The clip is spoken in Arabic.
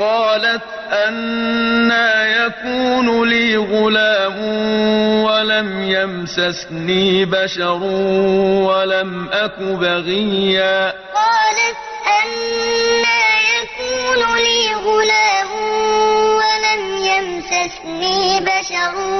قالت أنا يكون لي غلام ولم يمسسني بشر ولم أك بغيا. قالت أنا يكون لي غلام ولم يمسسني بشر